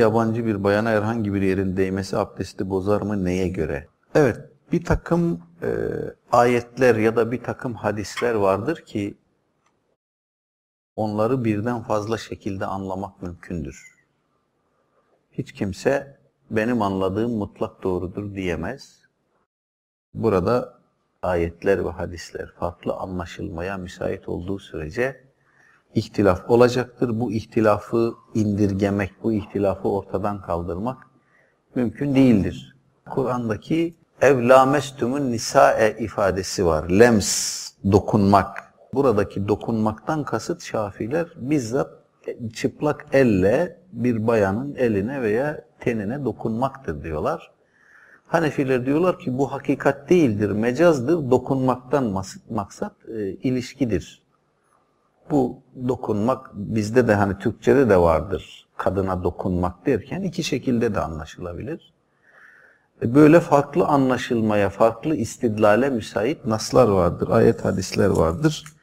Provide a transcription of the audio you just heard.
Yabancı bir bayana herhangi bir yerin değmesi abdesti bozar mı neye göre? Evet bir takım e, ayetler ya da bir takım hadisler vardır ki onları birden fazla şekilde anlamak mümkündür. Hiç kimse benim anladığım mutlak doğrudur diyemez. Burada ayetler ve hadisler farklı anlaşılmaya müsait olduğu sürece ihtilaf olacaktır. Bu ihtilafı indirgemek, bu ihtilafı ortadan kaldırmak mümkün değildir. Kur'an'daki evlamestümün nisae ifadesi var. Lems, dokunmak. Buradaki dokunmaktan kasıt şafiler bizzat çıplak elle bir bayanın eline veya tenine dokunmaktır diyorlar. Hanefiler diyorlar ki bu hakikat değildir, mecazdır, dokunmaktan maksat e, ilişkidir. Bu dokunmak bizde de hani Türkçede de vardır. Kadına dokunmak derken iki şekilde de anlaşılabilir. E, böyle farklı anlaşılmaya, farklı istidlale müsait naslar vardır, ayet hadisler vardır.